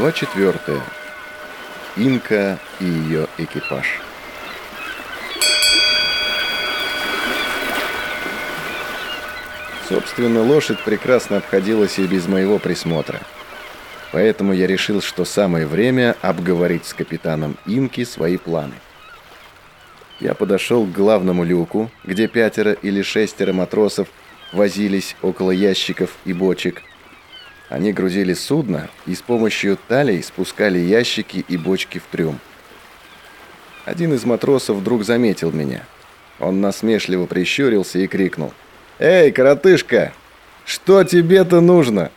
Глава 4. Инка и ее экипаж. Собственно, лошадь прекрасно обходилась и без моего присмотра. Поэтому я решил, что самое время обговорить с капитаном Инки свои планы. Я подошел к главному люку, где пятеро или шестеро матросов возились около ящиков и бочек – они грузили судно и с помощью талей спускали ящики и бочки в трюм. Один из матросов вдруг заметил меня. Он насмешливо прищурился и крикнул. «Эй, коротышка, что тебе-то нужно?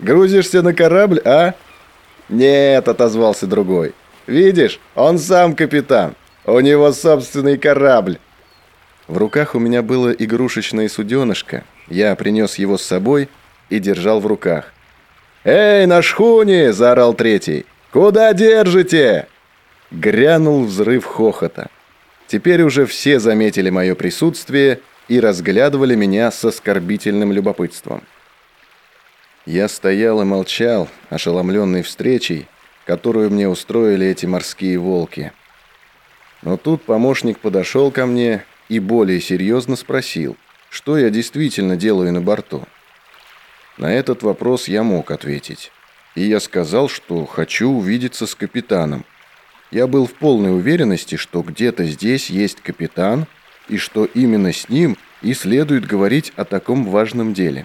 Грузишься на корабль, а?» «Нет», — отозвался другой. «Видишь, он сам капитан. У него собственный корабль». В руках у меня было игрушечное суденышко. Я принес его с собой и держал в руках. «Эй, на шхуне!» – заорал третий. «Куда держите?» Грянул взрыв хохота. Теперь уже все заметили мое присутствие и разглядывали меня с оскорбительным любопытством. Я стоял и молчал, ошеломленный встречей, которую мне устроили эти морские волки. Но тут помощник подошел ко мне и более серьезно спросил, что я действительно делаю на борту. На этот вопрос я мог ответить. И я сказал, что хочу увидеться с капитаном. Я был в полной уверенности, что где-то здесь есть капитан, и что именно с ним и следует говорить о таком важном деле.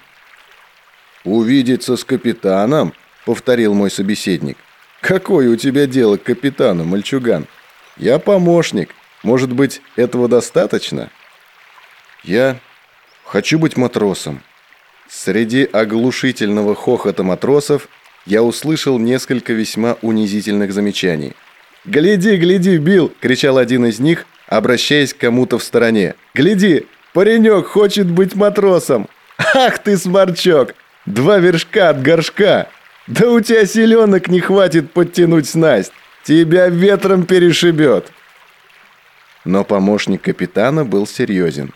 «Увидеться с капитаном?» — повторил мой собеседник. «Какое у тебя дело к капитану, мальчуган? Я помощник. Может быть, этого достаточно?» «Я хочу быть матросом», Среди оглушительного хохота матросов я услышал несколько весьма унизительных замечаний. «Гляди, гляди, Билл!» – кричал один из них, обращаясь к кому-то в стороне. «Гляди, паренек хочет быть матросом! Ах ты, сморчок! Два вершка от горшка! Да у тебя селенок не хватит подтянуть снасть! Тебя ветром перешибет!» Но помощник капитана был серьезен.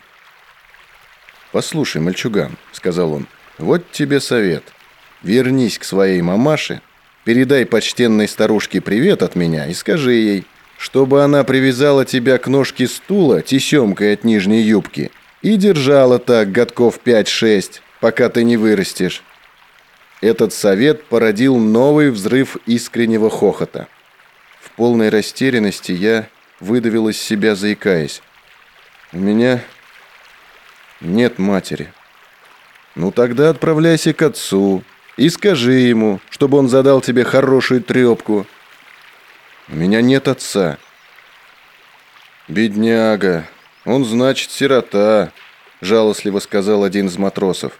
«Послушай, мальчуган», — сказал он, — «вот тебе совет. Вернись к своей мамаше, передай почтенной старушке привет от меня и скажи ей, чтобы она привязала тебя к ножке стула тесемкой от нижней юбки и держала так годков 5-6, пока ты не вырастешь». Этот совет породил новый взрыв искреннего хохота. В полной растерянности я выдавил из себя, заикаясь. «У меня нет матери. Ну тогда отправляйся к отцу и скажи ему, чтобы он задал тебе хорошую трепку. У меня нет отца. Бедняга, он значит сирота, жалостливо сказал один из матросов.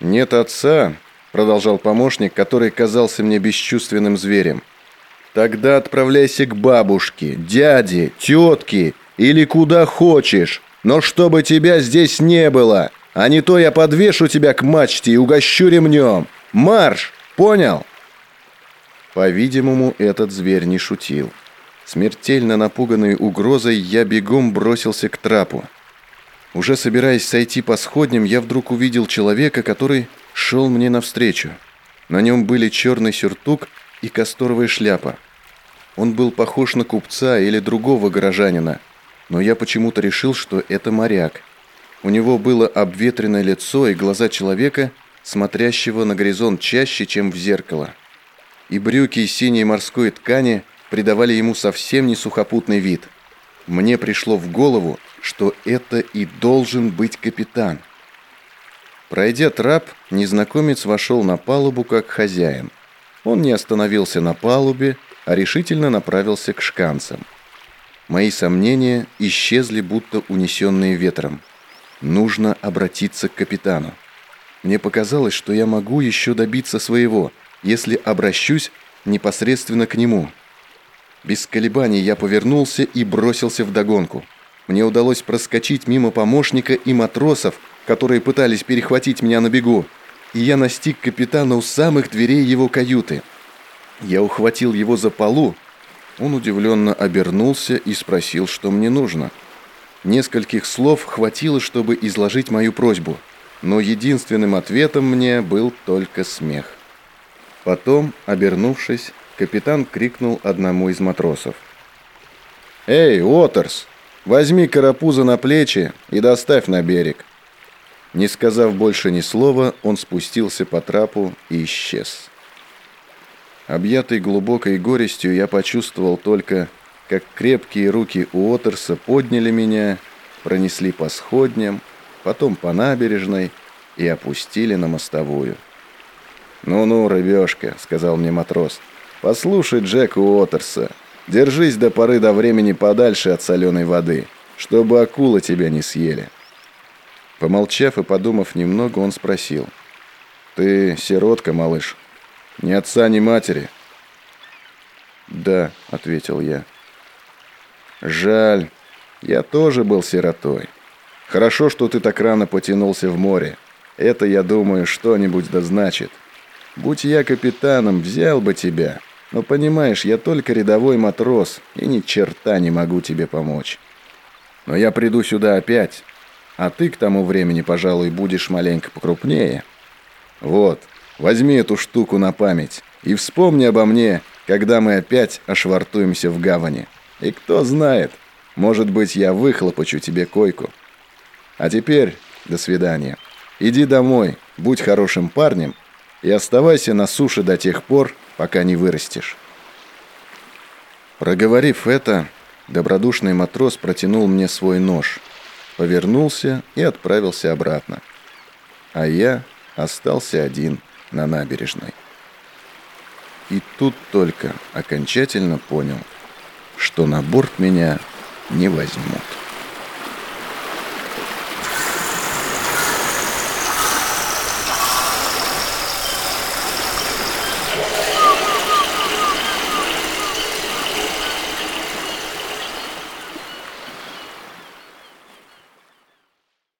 Нет отца, продолжал помощник, который казался мне бесчувственным зверем. Тогда отправляйся к бабушке, дяде, тетке или куда хочешь но чтобы тебя здесь не было, а не то я подвешу тебя к мачте и угощу ремнем. Марш! Понял?» По-видимому, этот зверь не шутил. Смертельно напуганный угрозой, я бегом бросился к трапу. Уже собираясь сойти по сходням, я вдруг увидел человека, который шел мне навстречу. На нем были черный сюртук и касторовая шляпа. Он был похож на купца или другого горожанина, но я почему-то решил, что это моряк. У него было обветренное лицо и глаза человека, смотрящего на горизонт чаще, чем в зеркало. И брюки из синей морской ткани придавали ему совсем не сухопутный вид. Мне пришло в голову, что это и должен быть капитан. Пройдя трап, незнакомец вошел на палубу как хозяин. Он не остановился на палубе, а решительно направился к шканцам. Мои сомнения исчезли, будто унесенные ветром. Нужно обратиться к капитану. Мне показалось, что я могу еще добиться своего, если обращусь непосредственно к нему. Без колебаний я повернулся и бросился в догонку. Мне удалось проскочить мимо помощника и матросов, которые пытались перехватить меня на бегу, и я настиг капитана у самых дверей его каюты. Я ухватил его за полу, он удивленно обернулся и спросил, что мне нужно. Нескольких слов хватило, чтобы изложить мою просьбу, но единственным ответом мне был только смех. Потом, обернувшись, капитан крикнул одному из матросов. «Эй, Уотерс, возьми карапуза на плечи и доставь на берег». Не сказав больше ни слова, он спустился по трапу и исчез. Объятый глубокой горестью, я почувствовал только, как крепкие руки Уотерса подняли меня, пронесли по сходням, потом по набережной и опустили на мостовую. «Ну-ну, рыбешка», — сказал мне матрос, — «послушай Джека Уотерса, держись до поры до времени подальше от соленой воды, чтобы акулы тебя не съели». Помолчав и подумав немного, он спросил, «Ты сиротка, малыш? Ни отца, ни матери?» «Да», — ответил я. «Жаль, я тоже был сиротой. Хорошо, что ты так рано потянулся в море. Это, я думаю, что-нибудь да значит. Будь я капитаном, взял бы тебя. Но понимаешь, я только рядовой матрос и ни черта не могу тебе помочь. Но я приду сюда опять, а ты к тому времени, пожалуй, будешь маленько покрупнее. Вот, возьми эту штуку на память и вспомни обо мне, когда мы опять ошвартуемся в гавани. И кто знает, может быть, я выхлопочу тебе койку. А теперь до свидания. Иди домой, будь хорошим парнем и оставайся на суше до тех пор, пока не вырастешь. Проговорив это, добродушный матрос протянул мне свой нож, повернулся и отправился обратно. А я остался один на набережной. И тут только окончательно понял, что на борт меня не возьмут.